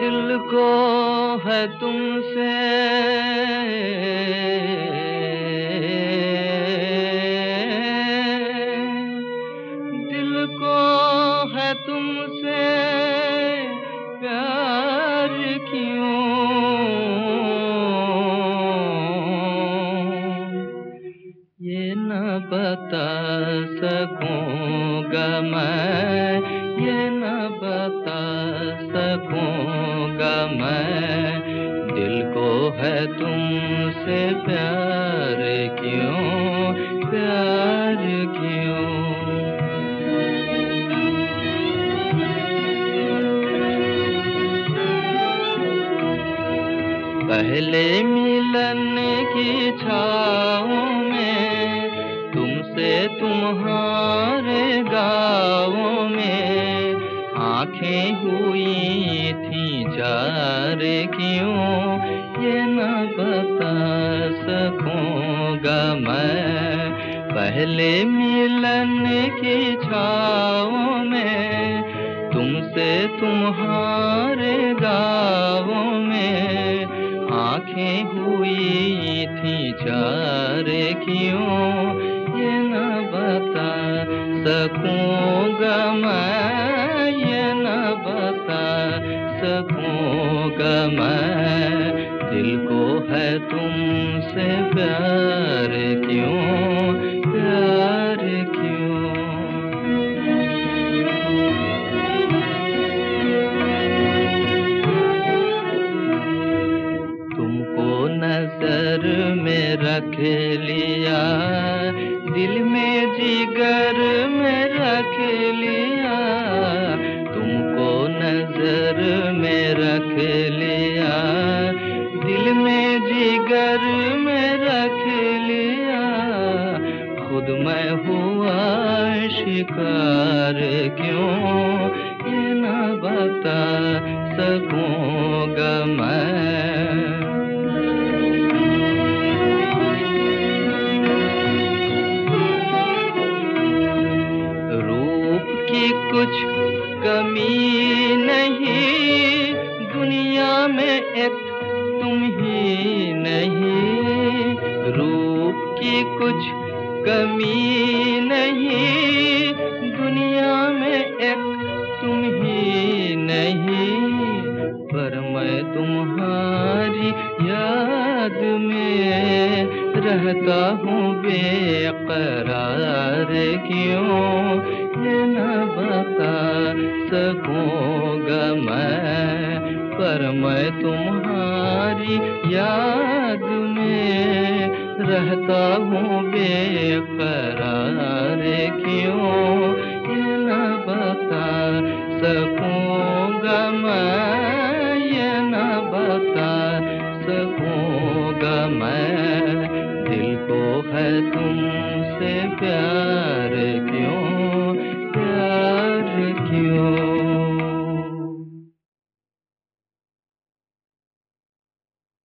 दिल को है तुमसे। दिल को है तुमसे प्यार क्यों? ये न बता सकूँगा मैं है तुमसे प्यार क्यों? प्यार क्यों? पहले मिलन की छाओ में तुमसे तुम्हारे आँखें हुई थी, चार क्यों? ये न बता सकूँगा मैं। पहले मिलन की छाओ में, तुमसे तुम्हारे गाँव में। आँखें हुई थी, चार क्यों? ये न बता सकूँगा मैं। सकूँगा मैं दिल को है तुमसे प्यार क्यों? प्यार क्यों? तुमको नज़र में रख लिया शिकार क्यों? ये न बता सकूँगा मैं। रूप की कुछ कमी नहीं, दुनिया में एक तुम ही नहीं। रूप की कुछ कमी नहीं मैं तुम्हारी याद में। रहता हूँ बेकरार क्यों? ये न बता सकूँगा मैं। पर मैं तुम्हारी याद में रहता हूँ बेकरार क्यों? ये न बता मैं दिल को है तुमसे प्यार क्यों प्यार क्यों?